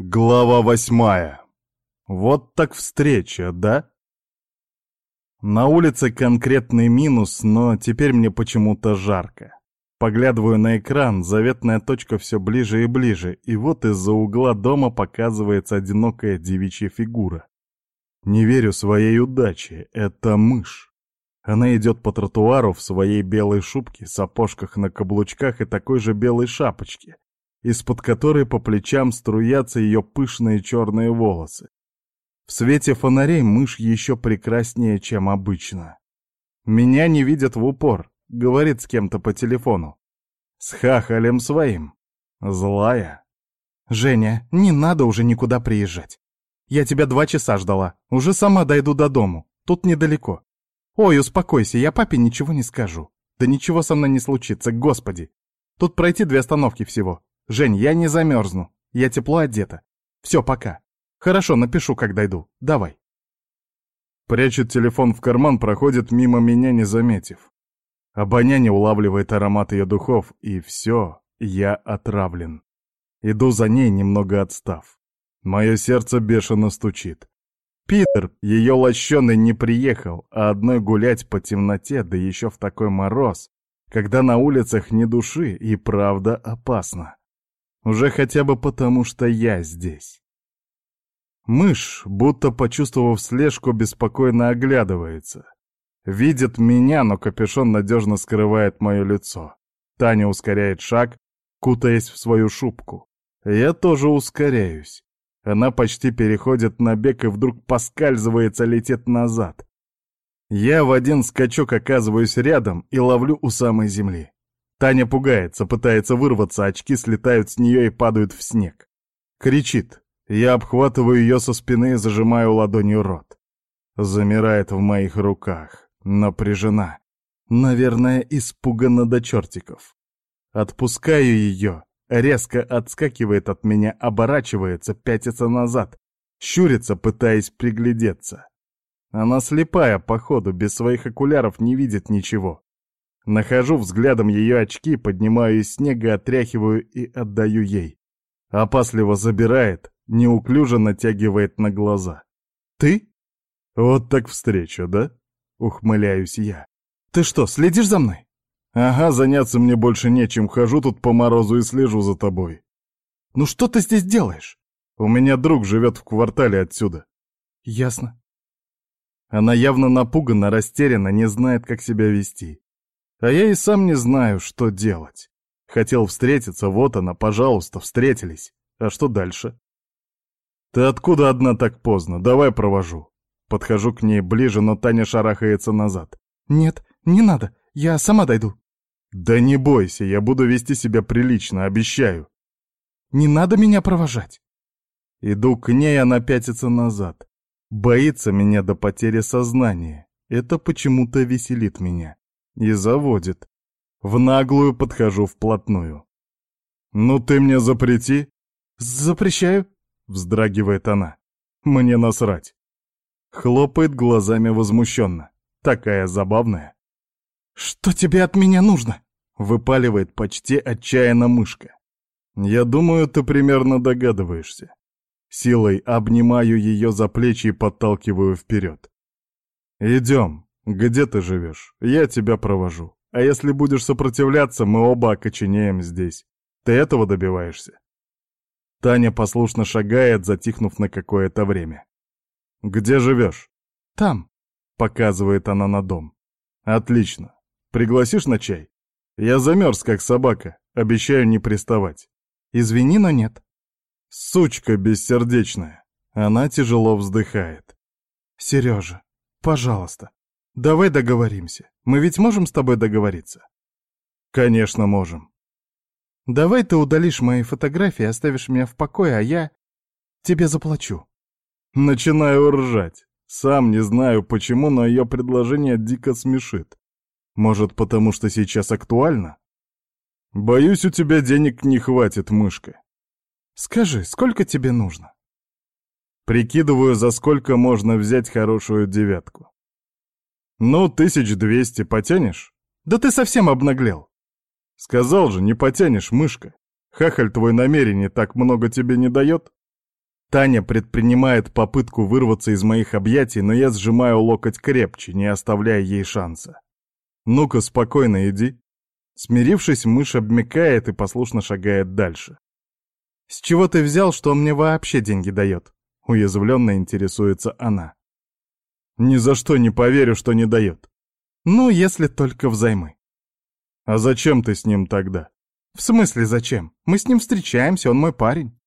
Глава восьмая. Вот так встреча, да? На улице конкретный минус, но теперь мне почему-то жарко. Поглядываю на экран, заветная точка все ближе и ближе, и вот из-за угла дома показывается одинокая девичья фигура. Не верю своей удаче, это мышь. Она идет по тротуару в своей белой шубке, сапожках на каблучках и такой же белой шапочке, из-под которой по плечам струятся ее пышные черные волосы. В свете фонарей мышь еще прекраснее, чем обычно. Меня не видят в упор, говорит с кем-то по телефону. С хахалем своим. Злая. «Женя, не надо уже никуда приезжать. Я тебя два часа ждала. Уже сама дойду до дому. Тут недалеко. Ой, успокойся, я папе ничего не скажу. Да ничего со мной не случится, господи. Тут пройти две остановки всего. Жень, я не замерзну. Я тепло одета. Все, пока. Хорошо, напишу, как дойду. Давай. Прячет телефон в карман, проходит мимо меня, не заметив. Обоняние улавливает аромат ее духов, и все, я отравлен. Иду за ней, немного отстав. Мое сердце бешено стучит. Питер, ее лощеный, не приехал, а одной гулять по темноте, да еще в такой мороз, когда на улицах ни души и правда опасно. Уже хотя бы потому, что я здесь. Мышь, будто почувствовав слежку, беспокойно оглядывается. Видит меня, но капюшон надежно скрывает мое лицо. Таня ускоряет шаг, кутаясь в свою шубку. Я тоже ускоряюсь. Она почти переходит на бег и вдруг поскальзывается, летит назад. Я в один скачок оказываюсь рядом и ловлю у самой земли. Таня пугается, пытается вырваться, очки слетают с нее и падают в снег. Кричит. Я обхватываю ее со спины и зажимаю ладонью рот. Замирает в моих руках. Напряжена. Наверное, испугана до чертиков. Отпускаю ее. Резко отскакивает от меня, оборачивается, пятится назад. Щурится, пытаясь приглядеться. Она слепая, походу, без своих окуляров не видит ничего. Нахожу взглядом ее очки, поднимаю из снега, отряхиваю и отдаю ей. Опасливо забирает, неуклюже натягивает на глаза. «Ты?» «Вот так встреча, да?» — ухмыляюсь я. «Ты что, следишь за мной?» «Ага, заняться мне больше нечем, хожу тут по морозу и слежу за тобой». «Ну что ты здесь делаешь?» «У меня друг живет в квартале отсюда». «Ясно». Она явно напугана, растеряна, не знает, как себя вести. А я и сам не знаю, что делать. Хотел встретиться, вот она, пожалуйста, встретились. А что дальше? Ты откуда одна так поздно? Давай провожу. Подхожу к ней ближе, но Таня шарахается назад. Нет, не надо, я сама дойду. Да не бойся, я буду вести себя прилично, обещаю. Не надо меня провожать. Иду к ней, она пятится назад. Боится меня до потери сознания. Это почему-то веселит меня и заводит. В наглую подхожу вплотную. «Ну ты мне запрети!» «Запрещаю!» — вздрагивает она. «Мне насрать!» Хлопает глазами возмущенно. Такая забавная. «Что тебе от меня нужно?» — выпаливает почти отчаянно мышка. «Я думаю, ты примерно догадываешься. Силой обнимаю ее за плечи и подталкиваю вперед. «Идем, «Где ты живешь? Я тебя провожу. А если будешь сопротивляться, мы оба окоченеем здесь. Ты этого добиваешься?» Таня послушно шагает, затихнув на какое-то время. «Где живешь?» «Там», — показывает она на дом. «Отлично. Пригласишь на чай? Я замерз, как собака. Обещаю не приставать». «Извини, но нет». «Сучка бессердечная». Она тяжело вздыхает. «Сережа, пожалуйста, Давай договоримся. Мы ведь можем с тобой договориться? Конечно, можем. Давай ты удалишь мои фотографии, оставишь меня в покое, а я тебе заплачу. Начинаю ржать. Сам не знаю почему, но ее предложение дико смешит. Может, потому что сейчас актуально? Боюсь, у тебя денег не хватит, мышка. Скажи, сколько тебе нужно? Прикидываю, за сколько можно взять хорошую девятку. «Ну, тысяч двести потянешь?» «Да ты совсем обнаглел!» «Сказал же, не потянешь, мышка. Хахаль твой намерение так много тебе не дает?» Таня предпринимает попытку вырваться из моих объятий, но я сжимаю локоть крепче, не оставляя ей шанса. «Ну-ка, спокойно иди». Смирившись, мышь обмякает и послушно шагает дальше. «С чего ты взял, что он мне вообще деньги дает?» Уязвленно интересуется она. «Ни за что не поверю, что не дает». «Ну, если только взаймы». «А зачем ты с ним тогда?» «В смысле зачем? Мы с ним встречаемся, он мой парень».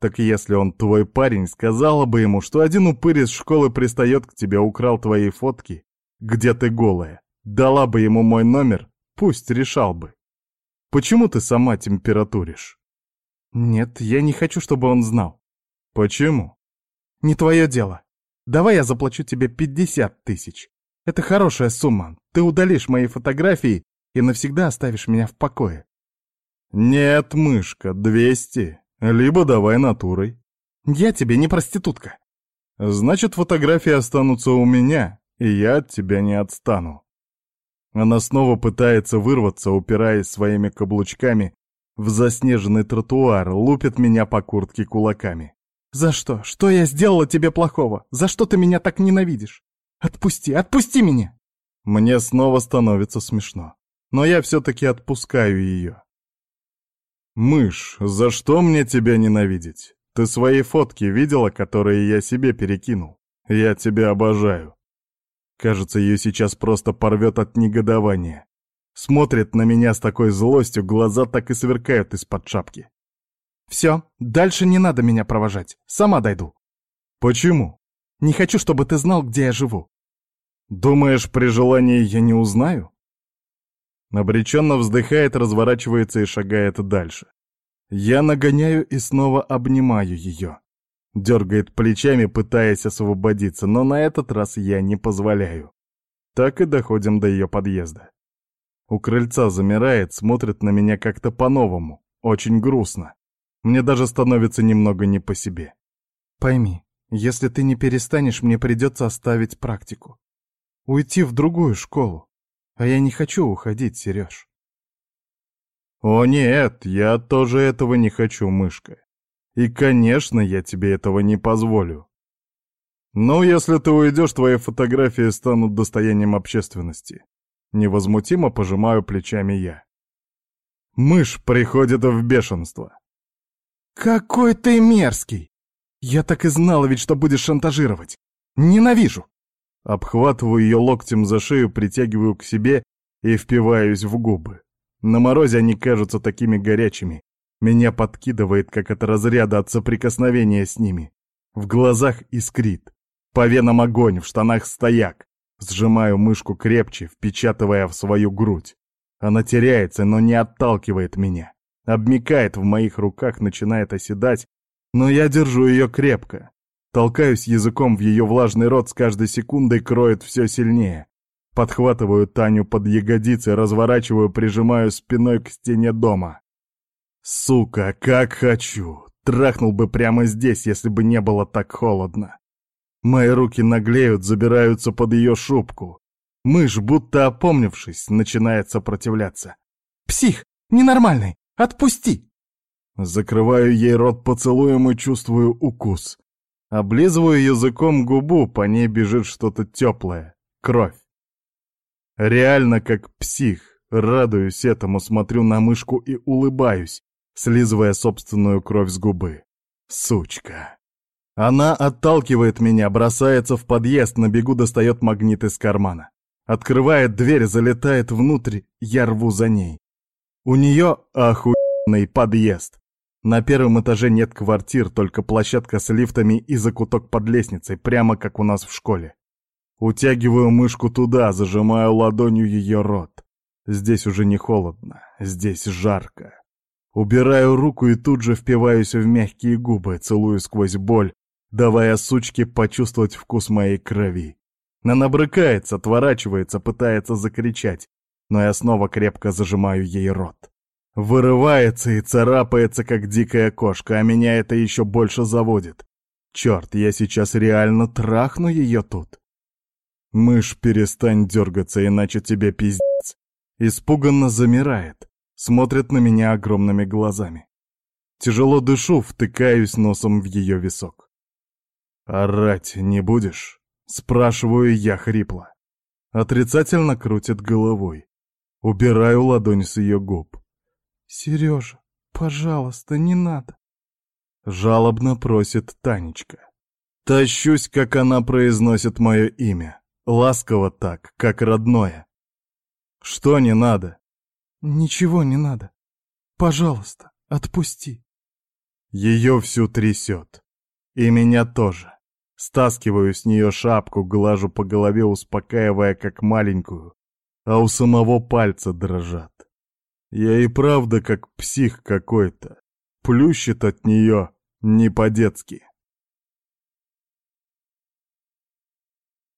Так если он твой парень, сказала бы ему, что один упырь из школы пристает к тебе, украл твои фотки, где ты голая, дала бы ему мой номер, пусть решал бы. Почему ты сама температуришь? Нет, я не хочу, чтобы он знал. Почему? Не твое дело. Давай я заплачу тебе 50 тысяч. Это хорошая сумма. Ты удалишь мои фотографии и навсегда оставишь меня в покое. Нет, мышка, 200. Либо давай натурой. Я тебе не проститутка. Значит, фотографии останутся у меня, и я от тебя не отстану. Она снова пытается вырваться, упираясь своими каблучками в заснеженный тротуар, лупит меня по куртке кулаками. «За что? Что я сделала тебе плохого? За что ты меня так ненавидишь? Отпусти, отпусти меня!» Мне снова становится смешно, но я все-таки отпускаю ее. «Мышь, за что мне тебя ненавидеть? Ты свои фотки видела, которые я себе перекинул? Я тебя обожаю». Кажется, ее сейчас просто порвет от негодования. Смотрит на меня с такой злостью, глаза так и сверкают из-под шапки. «Все, дальше не надо меня провожать, сама дойду». «Почему?» «Не хочу, чтобы ты знал, где я живу». «Думаешь, при желании я не узнаю?» Обреченно вздыхает, разворачивается и шагает дальше. Я нагоняю и снова обнимаю ее. Дергает плечами, пытаясь освободиться, но на этот раз я не позволяю. Так и доходим до ее подъезда. У крыльца замирает, смотрит на меня как-то по-новому, очень грустно. Мне даже становится немного не по себе. Пойми, если ты не перестанешь, мне придется оставить практику. Уйти в другую школу. А я не хочу уходить, Сереж. О нет, я тоже этого не хочу, мышка. И, конечно, я тебе этого не позволю. Но если ты уйдешь, твои фотографии станут достоянием общественности. Невозмутимо пожимаю плечами я. Мышь приходит в бешенство. «Какой ты мерзкий! Я так и знала ведь, что будешь шантажировать! Ненавижу!» Обхватываю ее локтем за шею, притягиваю к себе и впиваюсь в губы. На морозе они кажутся такими горячими. Меня подкидывает, как от разряда от соприкосновения с ними. В глазах искрит. По венам огонь, в штанах стояк. Сжимаю мышку крепче, впечатывая в свою грудь. Она теряется, но не отталкивает меня. Обмикает в моих руках, начинает оседать, но я держу ее крепко. Толкаюсь языком в ее влажный рот с каждой секундой, кроет все сильнее. Подхватываю Таню под ягодицы, разворачиваю, прижимаю спиной к стене дома. Сука, как хочу! Трахнул бы прямо здесь, если бы не было так холодно. Мои руки наглеют, забираются под ее шубку. Мышь, будто опомнившись, начинает сопротивляться. «Псих! Ненормальный! Отпусти!» Закрываю ей рот поцелуем и чувствую укус. Облизываю языком губу, по ней бежит что-то теплое. Кровь. Реально как псих. Радуюсь этому, смотрю на мышку и улыбаюсь, слизывая собственную кровь с губы. Сучка. Она отталкивает меня, бросается в подъезд, на бегу достает магнит из кармана. Открывает дверь, залетает внутрь, я рву за ней. У нее охуенный подъезд. На первом этаже нет квартир, только площадка с лифтами и закуток под лестницей, прямо как у нас в школе. Утягиваю мышку туда, зажимаю ладонью ее рот. Здесь уже не холодно, здесь жарко. Убираю руку и тут же впиваюсь в мягкие губы, целую сквозь боль, давая сучке почувствовать вкус моей крови. Она брыкается, отворачивается, пытается закричать, но я снова крепко зажимаю ей рот. Вырывается и царапается, как дикая кошка, а меня это еще больше заводит. Черт, я сейчас реально трахну ее тут. Мышь, перестань дергаться, иначе тебе пиздец. Испуганно замирает, смотрит на меня огромными глазами. Тяжело дышу, втыкаюсь носом в ее висок. «Орать не будешь?» — спрашиваю я хрипло. Отрицательно крутит головой. Убираю ладонь с ее губ. «Сережа, пожалуйста, не надо!» Жалобно просит Танечка. Тащусь, как она произносит мое имя. Ласково так, как родное. Что не надо? Ничего не надо. Пожалуйста, отпусти. Ее всю трясет. И меня тоже. Стаскиваю с нее шапку, глажу по голове, успокаивая как маленькую, а у самого пальца дрожат. Я и правда как псих какой-то. Плющит от нее не по-детски.